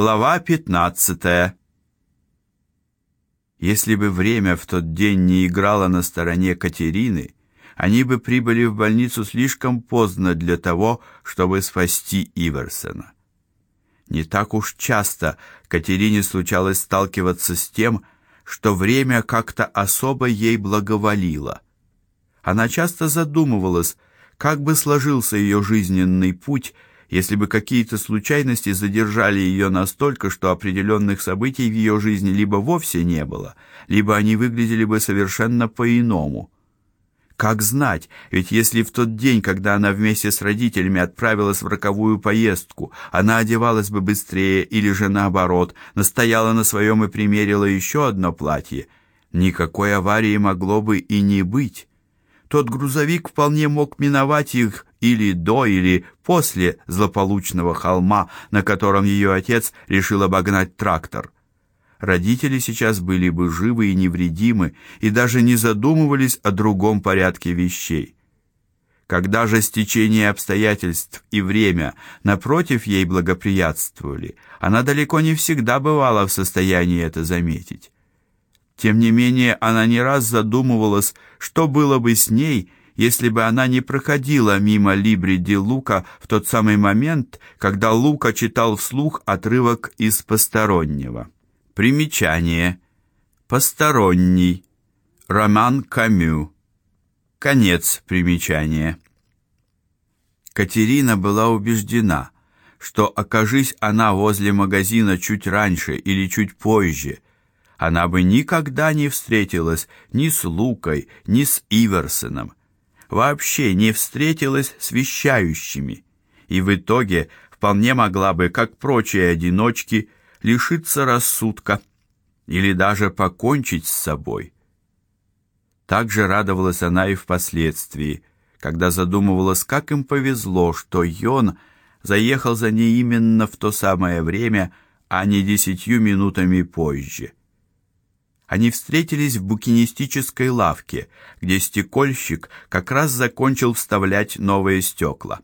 Глава 15. Если бы время в тот день не играло на стороне Катерины, они бы прибыли в больницу слишком поздно для того, чтобы спасти Иверсена. Не так уж часто Катерине случалось сталкиваться с тем, что время как-то особо ей благоволило. Она часто задумывалась, как бы сложился ее жизненный путь, если бы какие-то случайности задержали ее настолько, что определенных событий в ее жизни либо вовсе не было, либо они выглядели бы совершенно по-иному. Как знать, ведь если в тот день, когда она вместе с родителями отправилась в роковую поездку, она одевалась бы быстрее или же наоборот, настояла на своем и примерила еще одно платье, никакой аварии могло бы и не быть. Тот грузовик вполне мог миновать их или до, или после злополучного холма, на котором ее отец решил обогнать трактор. Родители сейчас были бы живы и невредимы и даже не задумывались о другом порядке вещей. Когда же стечение обстоятельств и время напротив ей благоприятствовали, она далеко не всегда бывала в состоянии это заметить. Тем не менее, она не раз задумывалась, что было бы с ней, если бы она не проходила мимо Либри ди Лука в тот самый момент, когда Лука читал вслух отрывок из «Постороннего». Примечание. «Посторонний». Роман Камю. Конец примечания. Катерина была убеждена, что окажись она возле магазина чуть раньше или чуть позже, она бы никогда не встретилась ни с Лукой, ни с Иверсоном, вообще не встретилась с вещающими, и в итоге вполне могла бы, как прочие одиночки, лишиться рассудка или даже покончить с собой. Также радовалась она и впоследствии, когда задумывалась, как им повезло, что Йон заехал за ней именно в то самое время, а не десятью минутами позже. Они встретились в букинистической лавке, где стекольщик как раз закончил вставлять новые стекла.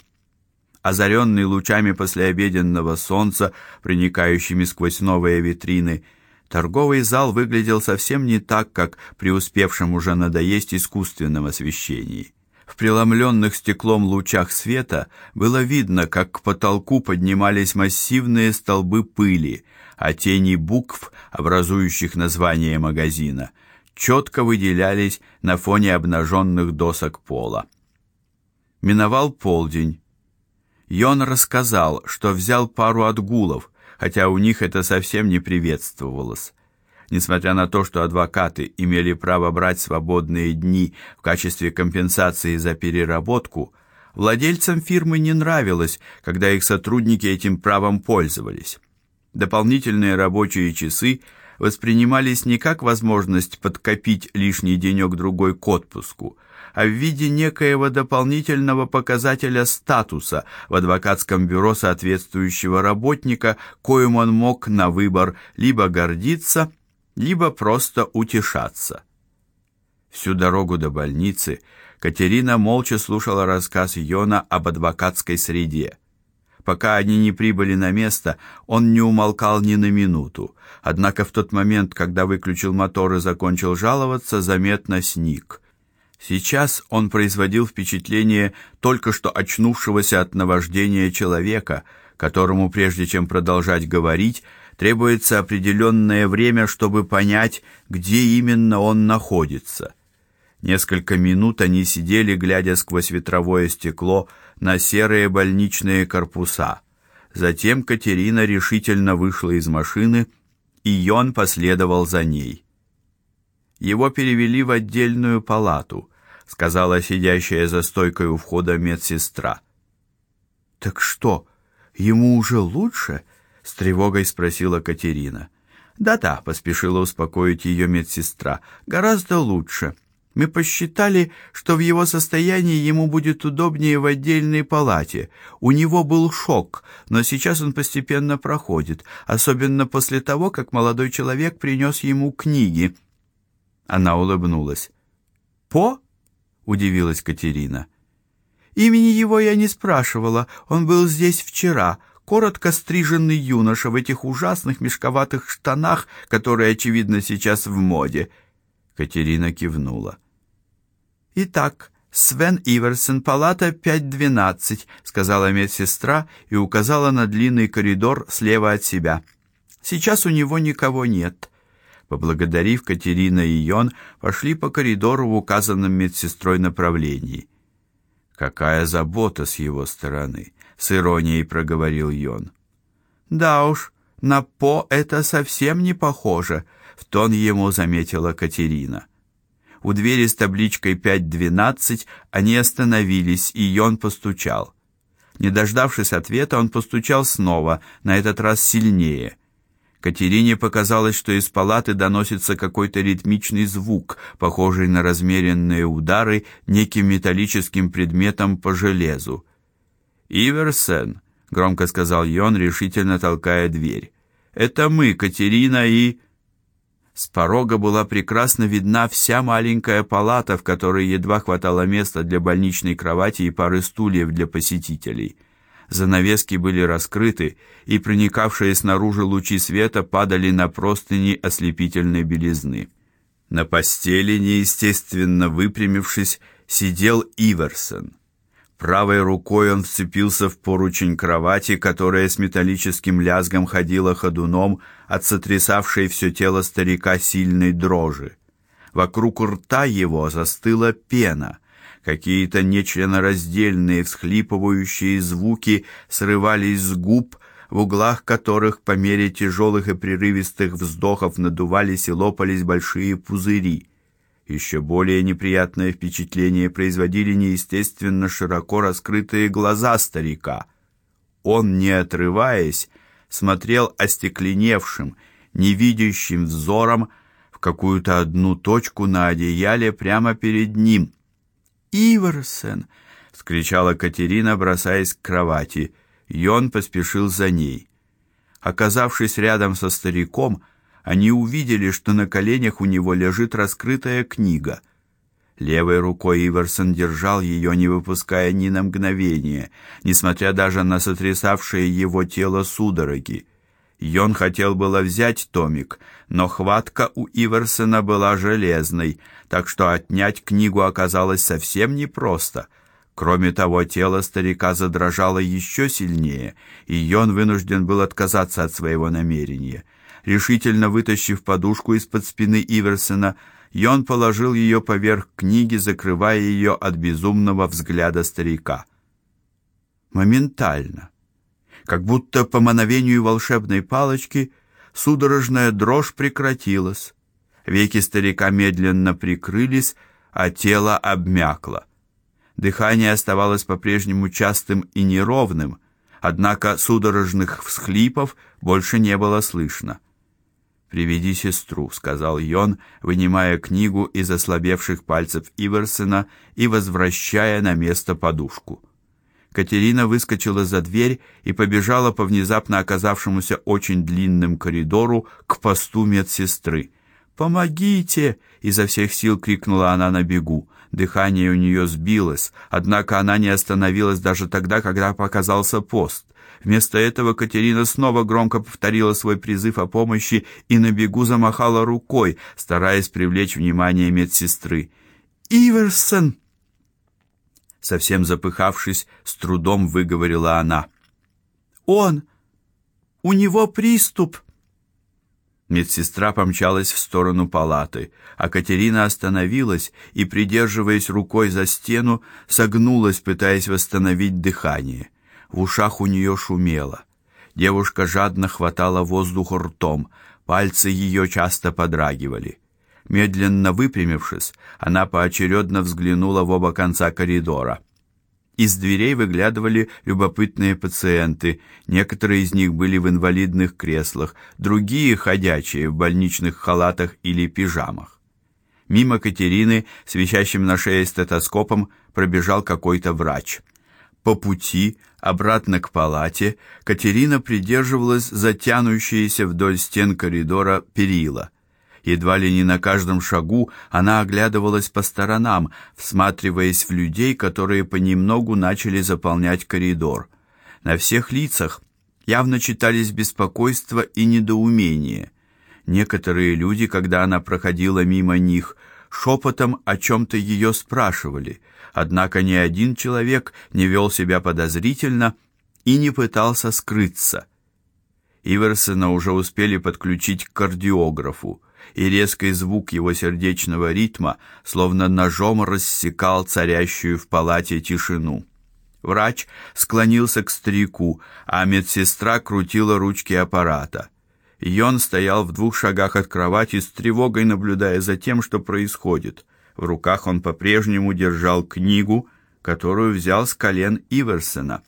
Озаренный лучами послеобеденного солнца, проникающими сквозь новые витрины, торговый зал выглядел совсем не так, как при успевшем уже надоесть искусственном освещении. В преломленных стеклом лучах света было видно, как к потолку поднимались массивные столбы пыли, а тени букв, образующих название магазина, четко выделялись на фоне обнаженных досок пола. Миновал полдень. Йон рассказал, что взял пару отгулов, хотя у них это совсем не приветствовалось. Несмотря на то, что адвокаты имели право брать свободные дни в качестве компенсации за переработку, владельцам фирмы не нравилось, когда их сотрудники этим правом пользовались. Дополнительные рабочие часы воспринимались не как возможность подкопить лишний денек другой к отпуску, а в виде некоего дополнительного показателя статуса в адвокатском бюро соответствующего работника, коим он мог на выбор либо гордиться, либо просто утешаться. Всю дорогу до больницы Катерина молча слушала рассказ Йона об адвокатской среде. Пока они не прибыли на место, он не умолкал ни на минуту. Однако в тот момент, когда выключил мотор и закончил жаловаться, заметно сник. Сейчас он производил впечатление только что очнувшегося от наваждения человека, которому прежде чем продолжать говорить, требуется определенное время, чтобы понять, где именно он находится. Несколько минут они сидели, глядя сквозь ветровое стекло на серые больничные корпуса. Затем Катерина решительно вышла из машины, и Йон последовал за ней. Его перевели в отдельную палату, сказала сидящая за стойкой у входа медсестра. Так что, ему уже лучше? с тревогой спросила Катерина. Да-да, поспешила успокоить ее медсестра. Гораздо лучше. Мы посчитали, что в его состоянии ему будет удобнее в отдельной палате. У него был шок, но сейчас он постепенно проходит, особенно после того, как молодой человек принес ему книги. Она улыбнулась. По? удивилась Катерина. Имени его я не спрашивала. Он был здесь вчера. коротко стриженный юноша в этих ужасных мешковатых штанах, которые очевидно сейчас в моде. Катерина кивнула. Итак, Свен Иверсон, палата 512, сказала медсестра и указала на длинный коридор слева от себя. Сейчас у него никого нет. Поблагодарив, Катерина и Йон пошли по коридору в указанном медсестрой направлении. Какая забота с его стороны, с иронией проговорил Йон. Да уж, на По это совсем не похоже, в тон ему заметила Катерина. У двери с табличкой 512 они остановились, и Йон постучал. Не дождавшись ответа, он постучал снова, на этот раз сильнее. Катерине показалось, что из палаты доносится какой-то ритмичный звук, похожий на размеренные удары неким металлическим предметом по железу. "Иверсен", громко сказал Йон, решительно толкая дверь. "Это мы, Катерина и с порога была прекрасно видна вся маленькая палата, в которой едва хватало места для больничной кровати и пары стульев для посетителей. Занавески были раскрыты, и проникавшие снаружи лучи света падали на простыни ослепительной белизны. На постели, неестественно выпрямившись, сидел Иверсон. Правой рукой он вцепился в поручень кровати, которая с металлическим лязгом ходила ходуном от сотрясавшей все тело старика сильной дрожи. Вокруг рта его застыла пена. Какие-то нечленораздельные всхлипывающие звуки срывались с губ, в углах которых по мере тяжелых и прерывистых вздохов надувались и лопались большие пузыри. Еще более неприятное впечатление производили неестественно широко раскрытые глаза старика. Он, не отрываясь, смотрел остекленевшим, невидящим взором в какую-то одну точку на одеяле прямо перед ним. "Иверсен!" вскричала Катерина, бросаясь к кровати. Йон поспешил за ней. Оказавшись рядом со стариком, они увидели, что на коленях у него лежит раскрытая книга. Левой рукой Иверсон держал ее, не выпуская ни на мгновение, несмотря даже на сотрясавшие его тело судороги. Йон хотел было взять томик, но хватка у Иверсона была железной, так что отнять книгу оказалось совсем непросто. Кроме того, тело старика задрожало еще сильнее, и Йон вынужден был отказаться от своего намерения. Решительно вытащив подушку из-под спины Иверсона, Йон положил ее поверх книги, закрывая ее от безумного взгляда старика. Моментально, как будто по мановению волшебной палочки, судорожная дрожь прекратилась. Веки старика медленно прикрылись, а тело обмякло. Дыхание оставалось по-прежнему частым и неровным, однако судорожных всхлипов больше не было слышно. «Приведи сестру», — сказал Йон, вынимая книгу из ослабевших пальцев Иверсена и возвращая на место подушку. Катерина выскочила за дверь и побежала по внезапно оказавшемуся очень длинным коридору к посту медсестры. «Помогите!» — изо всех сил крикнула она на бегу. Дыхание у нее сбилось, однако она не остановилась даже тогда, когда показался пост. Вместо этого Катерина снова громко повторила свой призыв о помощи и на бегу замахала рукой, стараясь привлечь внимание медсестры. Иверсон, совсем запыхавшись, с трудом выговорила она. Он у него приступ. Медсестра помчалась в сторону палаты, а Катерина остановилась и, придерживаясь рукой за стену, согнулась, пытаясь восстановить дыхание. В ушах у нее шумело. Девушка жадно хватала воздух ртом, пальцы ее часто подрагивали. Медленно выпрямившись, она поочередно взглянула в оба конца коридора. Из дверей выглядывали любопытные пациенты. Некоторые из них были в инвалидных креслах, другие ходячие в больничных халатах или пижамах. Мимо Катерины с висящим на шее стетоскопом пробежал какой-то врач. По пути обратно к палате Катерина придерживалась за тянущиеся вдоль стен коридора перила. Едва ли не на каждом шагу она оглядывалась по сторонам, всматриваясь в людей, которые понемногу начали заполнять коридор. На всех лицах явно читались беспокойство и недоумение. Некоторые люди, когда она проходила мимо них, шепотом о чем то ее спрашивали. Однако ни один человек не вел себя подозрительно и не пытался скрыться. Иверсона уже успели подключить к кардиографу, и резкий звук его сердечного ритма словно ножом рассекал царящую в палате тишину. Врач склонился к старику, а медсестра крутила ручки аппарата. Йон стоял в двух шагах от кровати с тревогой наблюдая за тем, что происходит. В руках он по-прежнему держал книгу, которую взял с колен Иверсена.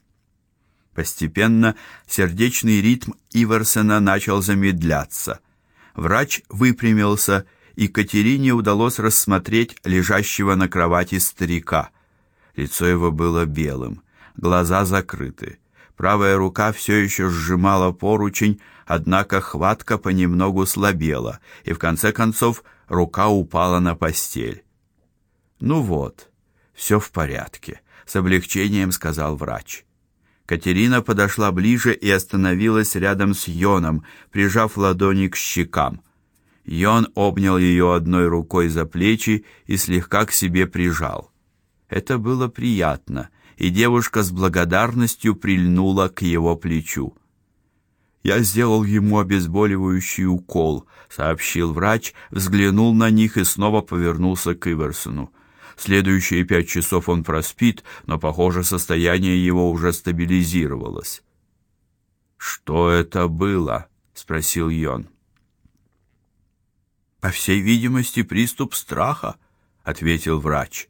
Постепенно сердечный ритм Иверсена начал замедляться. Врач выпрямился, и Катерине удалось рассмотреть лежащего на кровати старика. Лицо его было белым, глаза закрыты. Правая рука все еще сжимала поручень, однако хватка понемногу слабела, и в конце концов рука упала на постель. Ну вот, все в порядке, с облегчением сказал врач. Катерина подошла ближе и остановилась рядом с Йоном, прижав ладони к щекам. Йон обнял ее одной рукой за плечи и слегка к себе прижал. Это было приятно, и девушка с благодарностью прильнула к его плечу. Я сделал ему обезболивающий укол, сообщил врач, взглянул на них и снова повернулся к Иверсону. Следующие пять часов он проспит, но, похоже, состояние его уже стабилизировалось. Что это было? спросил Йон. По всей видимости, приступ страха, ответил врач.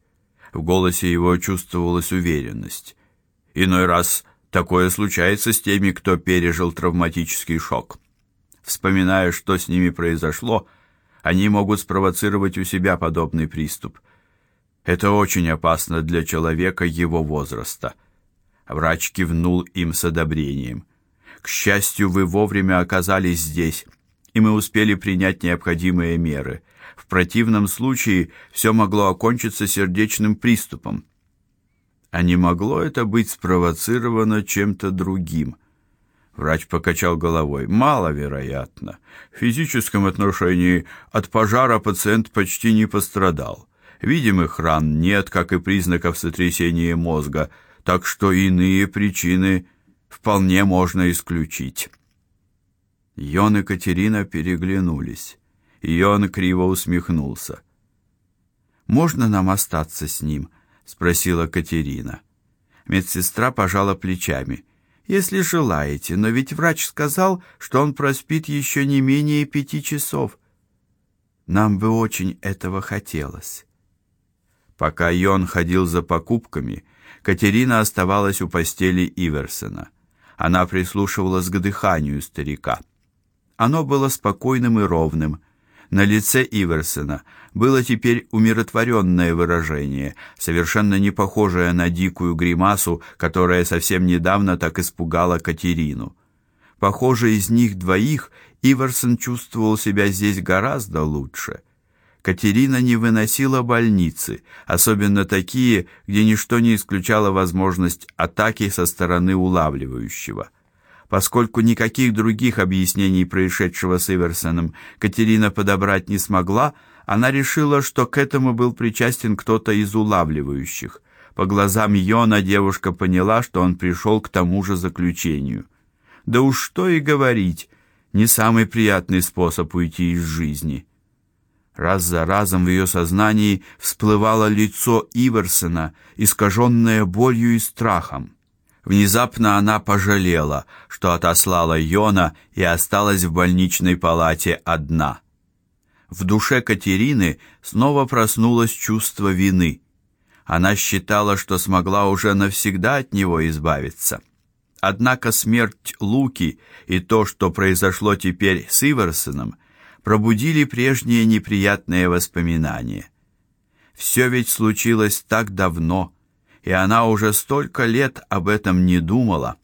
В голосе его чувствовалась уверенность. Иной раз такое случается с теми, кто пережил травматический шок. Вспоминая, что с ними произошло, они могут спровоцировать у себя подобный приступ. Это очень опасно для человека его возраста. Врач кивнул им с одобрением. К счастью, вы вовремя оказались здесь, и мы успели принять необходимые меры. В противном случае все могло окончиться сердечным приступом. А не могло это быть спровоцировано чем-то другим? Врач покачал головой. Маловероятно. В физическом отношении от пожара пациент почти не пострадал. Видимых ран нет, как и признаков сотрясения мозга, так что иные причины вполне можно исключить. Йон и Катерина переглянулись. Йон криво усмехнулся. Можно нам остаться с ним, спросила Катерина. Медсестра пожала плечами. Если желаете, но ведь врач сказал, что он проспит еще не менее пяти часов. Нам бы очень этого хотелось. Пока Йон ходил за покупками, Катерина оставалась у постели Иверсена. Она прислушивалась к дыханию старика. Оно было спокойным и ровным. На лице Иверсена было теперь умиротворенное выражение, совершенно не похожее на дикую гримасу, которая совсем недавно так испугала Катерину. Похоже, из них двоих Иверсон чувствовал себя здесь гораздо лучше. Катерина не выносила больницы, особенно такие, где ничто не исключало возможность атаки со стороны улавливающего. Поскольку никаких других объяснений происшедшего с Иверсоном Катерина подобрать не смогла, она решила, что к этому был причастен кто-то из улавливающих. По глазам Йона девушка поняла, что он пришел к тому же заключению. Да уж что и говорить, не самый приятный способ уйти из жизни. Раз за разом в ее сознании всплывало лицо Иверсона, искаженное болью и страхом. Внезапно она пожалела, что отослала Йона и осталась в больничной палате одна. В душе Катерины снова проснулось чувство вины. Она считала, что смогла уже навсегда от него избавиться. Однако смерть Луки и то, что произошло теперь с Иверсоном, пробудили прежние неприятные воспоминания. Все ведь случилось так давно, и она уже столько лет об этом не думала.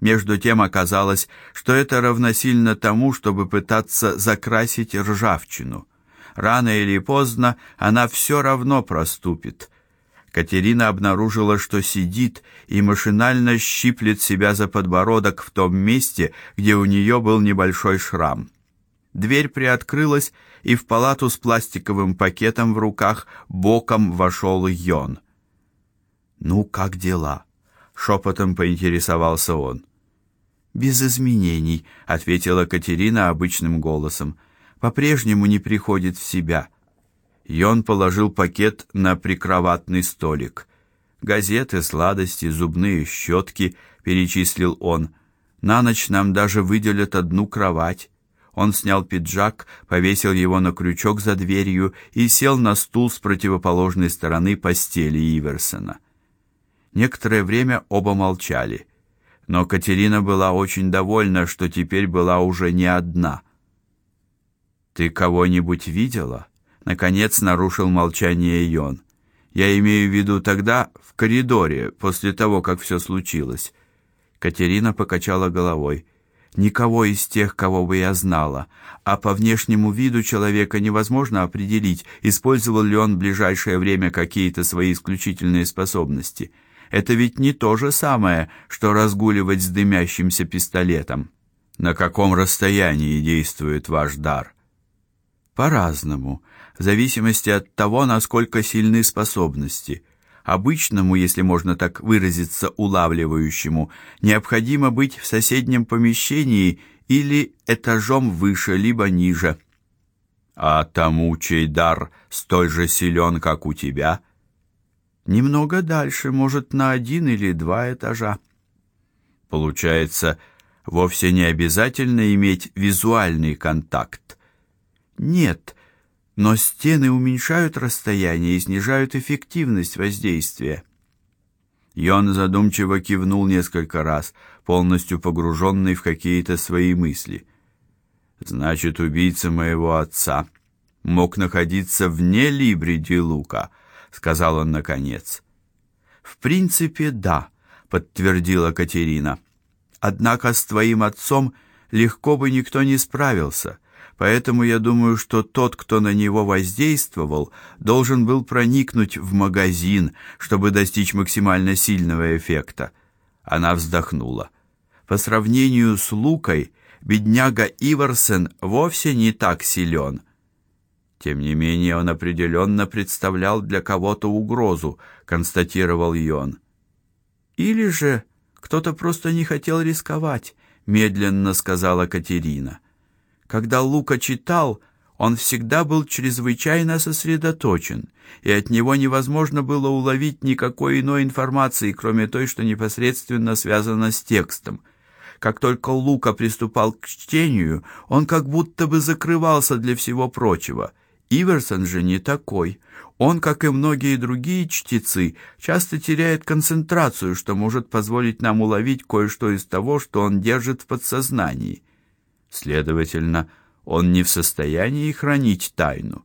Между тем оказалось, что это равносильно тому, чтобы пытаться закрасить ржавчину. Рано или поздно она все равно проступит. Катерина обнаружила, что сидит и машинально щиплет себя за подбородок в том месте, где у нее был небольшой шрам. Дверь приоткрылась, и в палату с пластиковым пакетом в руках боком вошел Йон. «Ну, как дела?» — шепотом поинтересовался он. «Без изменений», — ответила Катерина обычным голосом. «По-прежнему не приходит в себя». Йон положил пакет на прикроватный столик. «Газеты, сладости, зубные щетки», — перечислил он. «На ночь нам даже выделят одну кровать». Он снял пиджак, повесил его на крючок за дверью и сел на стул с противоположной стороны постели Иверсона. Некоторое время оба молчали, но Катерина была очень довольна, что теперь была уже не одна. Ты кого-нибудь видела? наконец нарушил молчание Йон. Я имею в виду тогда в коридоре, после того, как все случилось. Катерина покачала головой. Никого из тех, кого бы я знала, а по внешнему виду человека невозможно определить, использовал ли он в ближайшее время какие-то свои исключительные способности. Это ведь не то же самое, что разгуливать с дымящимся пистолетом. На каком расстоянии действует ваш дар? По-разному, в зависимости от того, насколько сильны способности. Обычному, если можно так выразиться, улавливающему, необходимо быть в соседнем помещении или этажом выше либо ниже. А тому, чей дар столь же силен, как у тебя, немного дальше, может, на один или два этажа. Получается, вовсе не обязательно иметь визуальный контакт. Нет, но стены уменьшают расстояние и снижают эффективность воздействия. Йон задумчиво кивнул несколько раз, полностью погруженный в какие-то свои мысли. Значит, убийца моего отца мог находиться вне Либриди Лука, сказал он наконец. В принципе, да, подтвердила Катерина. Однако с твоим отцом легко бы никто не справился. Поэтому я думаю, что тот, кто на него воздействовал, должен был проникнуть в магазин, чтобы достичь максимально сильного эффекта. Она вздохнула. По сравнению с Лукой, бедняга Иварсен вовсе не так силен. Тем не менее, он определенно представлял для кого-то угрозу, констатировал Йон. Или же кто-то просто не хотел рисковать, медленно сказала Катерина. Когда Лука читал, он всегда был чрезвычайно сосредоточен, и от него невозможно было уловить никакой иной информации, кроме той, что непосредственно связана с текстом. Как только Лука приступал к чтению, он как будто бы закрывался для всего прочего. Иверсон же не такой. Он, как и многие другие чтецы, часто теряет концентрацию, что может позволить нам уловить кое-что из того, что он держит в подсознании. Следовательно, он не в состоянии хранить тайну.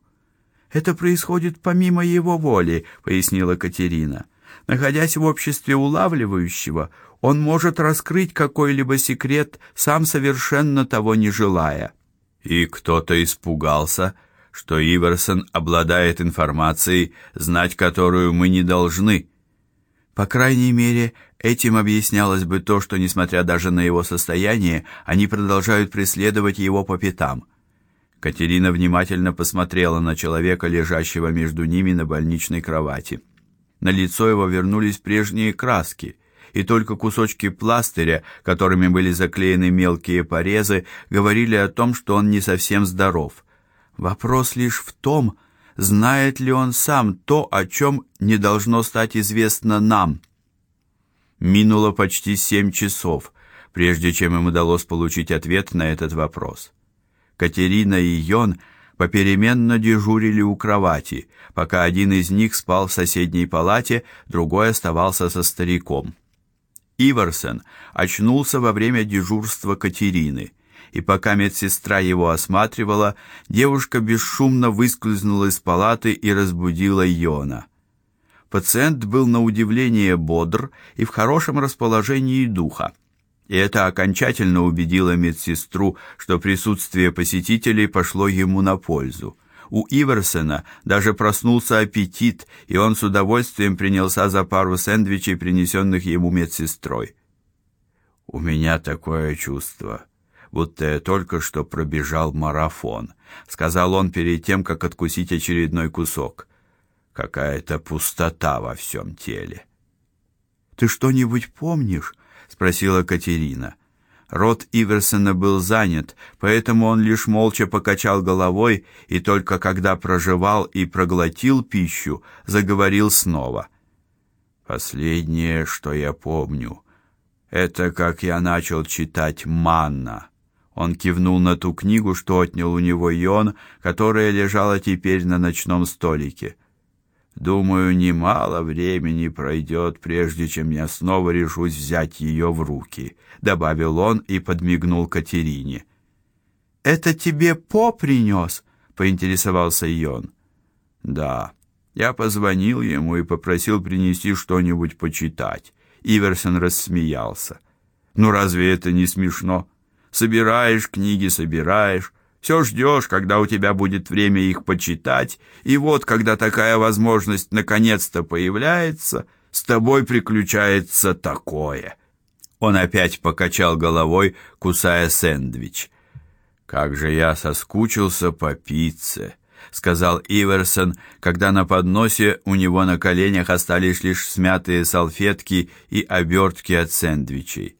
Это происходит помимо его воли, пояснила Катерина. Находясь в обществе улавливающего, он может раскрыть какой-либо секрет, сам совершенно того не желая. И кто-то испугался, что Иверсон обладает информацией, знать которую мы не должны. По крайней мере, этим объяснялось бы то, что несмотря даже на его состояние, они продолжают преследовать его по пятам. Катерина внимательно посмотрела на человека, лежащего между ними на больничной кровати. На лицо его вернулись прежние краски, и только кусочки пластыря, которыми были заклеены мелкие порезы, говорили о том, что он не совсем здоров. Вопрос лишь в том, знает ли он сам то, о чем не должно стать известно нам. Минуло почти семь часов, прежде чем им удалось получить ответ на этот вопрос. Катерина и Йон попеременно дежурили у кровати, пока один из них спал в соседней палате, другой оставался со стариком. Иварсен очнулся во время дежурства Катерины и пока медсестра его осматривала, девушка бесшумно выскользнула из палаты и разбудила Йона. Пациент был на удивление бодр и в хорошем расположении духа. И это окончательно убедило медсестру, что присутствие посетителей пошло ему на пользу. У Иверсена даже проснулся аппетит, и он с удовольствием принялся за пару сэндвичей, принесенных ему медсестрой. У меня такое чувство, будто я только что пробежал марафон, сказал он перед тем, как откусить очередной кусок. Какая-то пустота во всем теле. Ты что-нибудь помнишь? спросила Катерина. Рот Иверсона был занят, поэтому он лишь молча покачал головой и только когда прожевал и проглотил пищу, заговорил снова. Последнее, что я помню, это как я начал читать Манна. Он кивнул на ту книгу, что отнял у него Йон, которая лежала теперь на ночном столике. Думаю, немало времени пройдет, прежде чем я снова решусь взять ее в руки, добавил он и подмигнул Катерине. Это тебе по принес?» — поинтересовался Йон. Да. Я позвонил ему и попросил принести что-нибудь почитать. Иверсон рассмеялся. Ну разве это не смешно? Собираешь книги, собираешь, все ждешь, когда у тебя будет время их почитать, и вот, когда такая возможность наконец-то появляется, с тобой приключается такое. Он опять покачал головой, кусая сэндвич. Как же я соскучился по пицце, сказал Иверсон, когда на подносе у него на коленях остались лишь смятые салфетки и обертки от сэндвичей.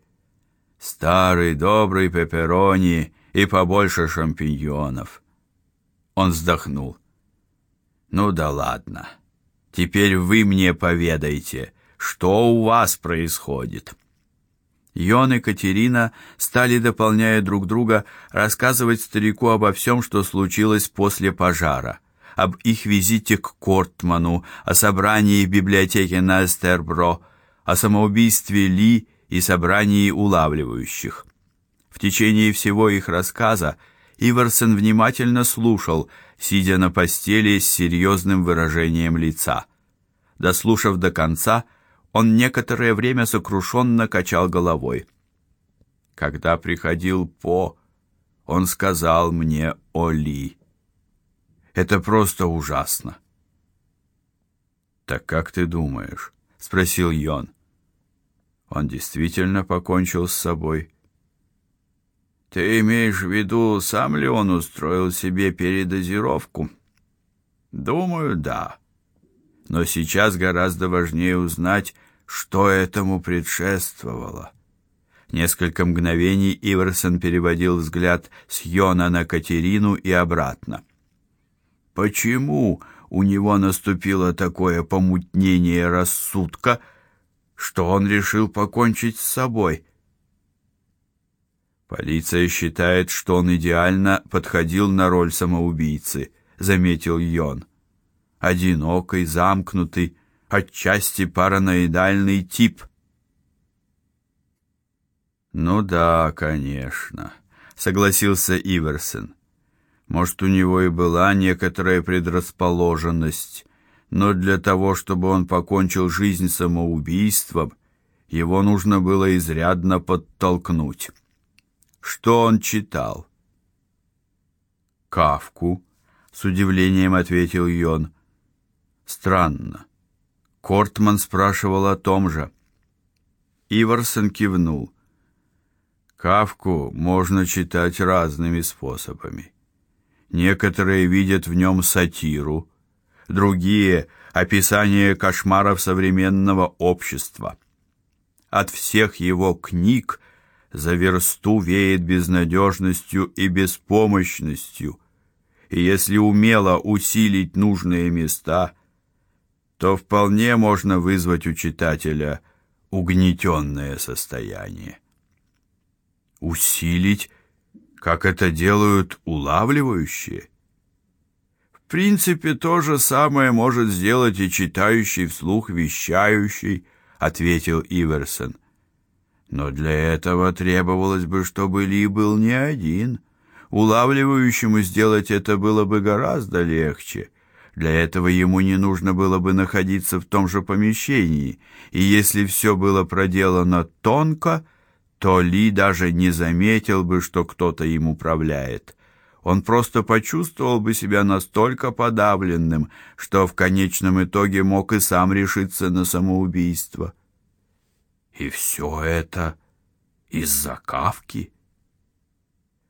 Старый добрый пепперони и побольше шампиньонов. Он вздохнул. Ну да ладно. Теперь вы мне поведайте, что у вас происходит. Йон и Катерина стали, дополняя друг друга, рассказывать старику обо всем, что случилось после пожара, об их визите к Кортману, о собрании в библиотеке на Эстербро, о самоубийстве Ли и собрании улавливающих. В течение всего их рассказа Иверсон внимательно слушал, сидя на постели с серьезным выражением лица. Дослушав до конца, он некоторое время сокрушенно качал головой. Когда приходил По, он сказал мне о Ли. Это просто ужасно. Так как ты думаешь? спросил Йон. Он действительно покончил с собой. Ты имеешь в виду, сам ли он устроил себе передозировку? Думаю, да. Но сейчас гораздо важнее узнать, что этому предшествовало. Несколько мгновений Иверсон переводил взгляд с Йона на Катерину и обратно. Почему у него наступило такое помутнение рассудка, что он решил покончить с собой? Полиция считает, что он идеально подходил на роль самоубийцы, заметил Йон. Одинокий, замкнутый, отчасти параноидальный тип. Ну да, конечно, согласился Иверсон. Может, у него и была некоторая предрасположенность, но для того, чтобы он покончил жизнь самоубийством, его нужно было изрядно подтолкнуть. Что он читал? Кавку, с удивлением ответил Йон. Странно. Кортман спрашивал о том же. Иварсон кивнул. Кавку можно читать разными способами. Некоторые видят в нем сатиру, другие описание кошмаров современного общества. От всех его книг за версту веет безнадежностью и беспомощностью. И если умело усилить нужные места, то вполне можно вызвать у читателя угнетенное состояние. Усилить, как это делают улавливающие? Принципе, то же самое может сделать и читающий вслух вещающий, ответил Иверсон. Но для этого требовалось бы, чтобы Ли был не один. Улавливающему сделать это было бы гораздо легче. Для этого ему не нужно было бы находиться в том же помещении, и если все было проделано тонко, то Ли даже не заметил бы, что кто-то им управляет. Он просто почувствовал бы себя настолько подавленным, что в конечном итоге мог и сам решиться на самоубийство. И все это из-за Кавки?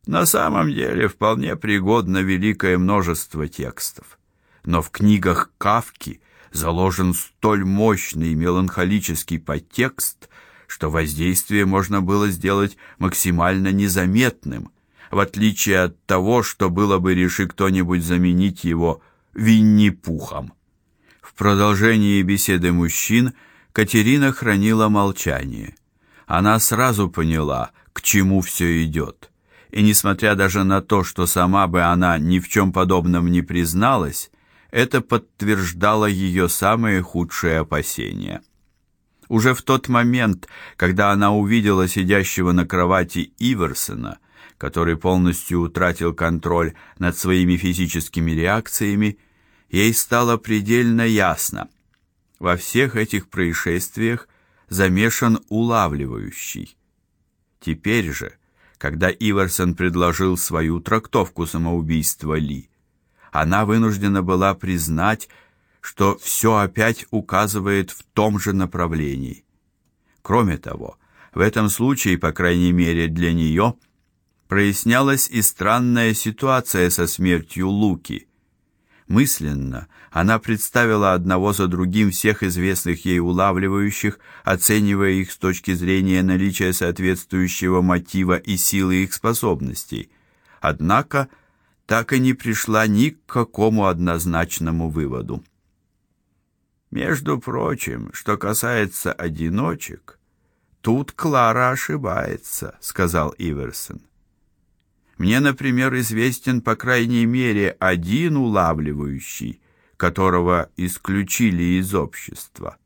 На самом деле вполне пригодно великое множество текстов, но в книгах Кавки заложен столь мощный меланхолический подтекст, что воздействие можно было сделать максимально незаметным, в отличие от того, что было бы реши кто-нибудь заменить его Винни-Пухом. В продолжении беседы мужчин Катерина хранила молчание. Она сразу поняла, к чему все идет. И несмотря даже на то, что сама бы она ни в чем подобном не призналась, это подтверждало ее самые худшие опасения. Уже в тот момент, когда она увидела сидящего на кровати Иверсона, который полностью утратил контроль над своими физическими реакциями, ей стало предельно ясно: во всех этих происшествиях замешан улавливающий. Теперь же, когда Иверсон предложил свою трактовку самоубийства Ли, она вынуждена была признать, что все опять указывает в том же направлении. Кроме того, в этом случае, по крайней мере для нее, прояснялась и странная ситуация со смертью Луки. Мысленно она представила одного за другим всех известных ей улавливающих, оценивая их с точки зрения наличия соответствующего мотива и силы их способностей. Однако так и не пришла ни к какому однозначному выводу. Между прочим, что касается одиночек, тут Клара ошибается, сказал Иверсон. Мне, например, известен по крайней мере один улавливающий, которого исключили из общества.